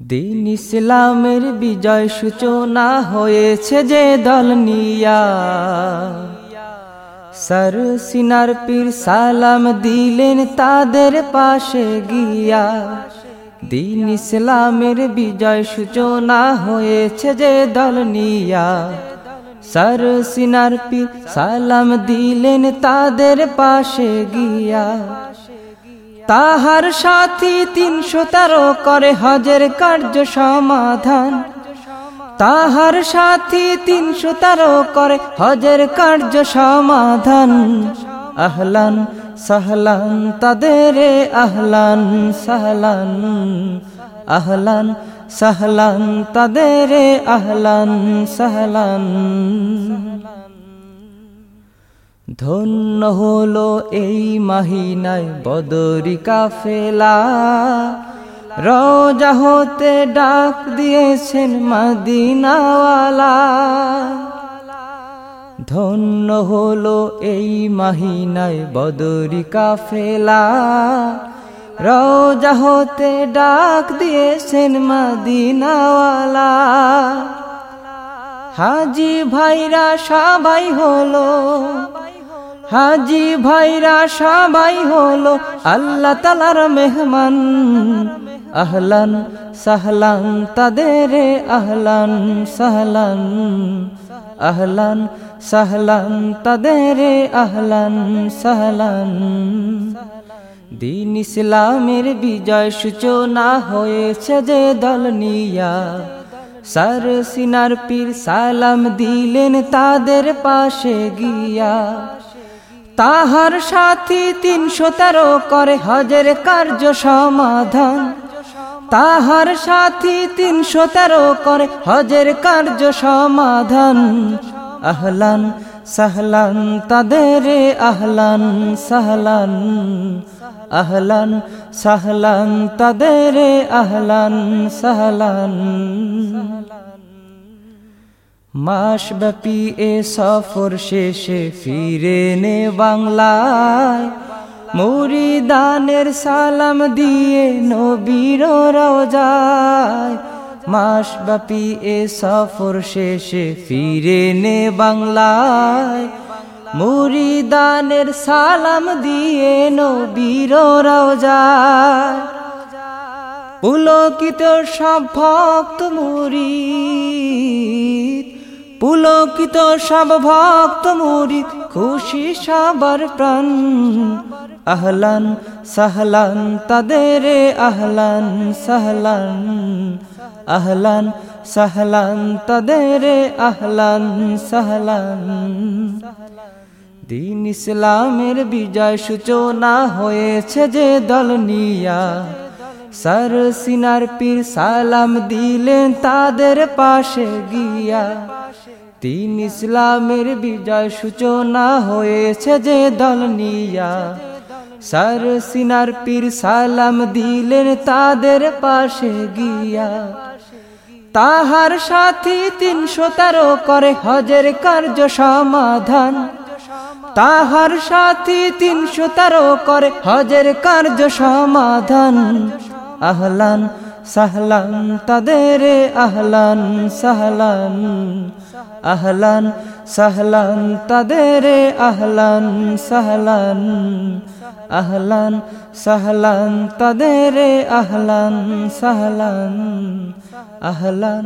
দিন ইসলামের বিজয় সূচনা হয়েছে যে দল নিয়া। সর সিনার পীর সালাম দিলেন তাদের পাশে গিয়া। দিন ইসলামের বিজয় সূচনা হয়েছে যে দল নিয়া। সর সিনার পীর সালাম দিলেন তাদের পাশে গিয়া। তাহার সাথী তিনশো তেরো করে হজের কার্য সমাধান। তাহার সাথী তিনশো তেরো করে হজের কার্য সমাধান। আহলান সাহলান, তাদের আহলান সাহলান। আহলান সাহলান, তাদের আহলান সাহলান। ধন্য হলো এই মাহিনায় বদরি কাফেলা। রোজা হতে ডাক দিয়েছেন মাদিনাওয়ালা। ধন্য হলো এই মাহিনায় বদরি কাফেলা। রোজা হতে ডাক দিয়েছেন মাদিনাওয়ালা। হাজি ভাইরা সবাই হলো হাজি ভাইরা সবাই হলো আল্লাহ তালার মেহমান। আহলান সাহলান, তাদের আহলান সাহলান। আহলান সাহলান, তাদের আহলান সাহলান। দিন ইসলামের বিজয় সূচনা হয়েছে যে দল নিয়া। সার সিনার পীর সালাম দিলেন তাদের পাশে গিয়া। তাহার সাথী তিনশো তেরো করে হজের কার্য সমাধান। তাহার সাথী তিনশো তেরো করে হজের কার্য সমাধান। আহলান সাহলান, তাদের আহলান সাহলান। আহলান সাহলান, তাদের আহলান সাহলান। মাসব্যাপী এ সফর শেষে ফিরে নে বাংলায়। মুরিদানের সালাম দিয়ে নবীর রোজায় মাসব্যাপী এ সফর শেষে ফিরে নে বাংলায়। মুরিদানের সালাম দিয়ে নবীর রোজায় পুলকিত সব ভক্ত মুরিদ পুলকিত সব ভক্ত মুরিদ খুশি সবার প্রাণ। আহলান সাহলান, তাদের আহলান সাহলান। আহলান সাহলান, তাদের আহলান সাহলান। দিন ইসলামের বিজয় সূচনা হয়েছে যে দল নিয়া। সর সিনার পীর সালাম দিলেন তাদের পাশে গিয়া। তিন ইসলামের বিজয় সূচনা হয়েছে যে দল নিয়া। সর সিনার পীর সালাম দিলেন তাদের পাশে গিয়া। তাহার সাথী তিনশো তেরো করে হজের কার্য সমাধান। তাহার সাথী তিনশো তেরো করে হজের কার্য সমাধান। আহলান সাহলান, তাদের আহলান সাহলান আহলান সাহলান, তাদের আহলান সাহলান আহলান সাহলান, তাদের আহলান সাহলান আহলান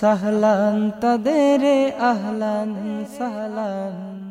সাহলান, তাদের আহলান সাহলান।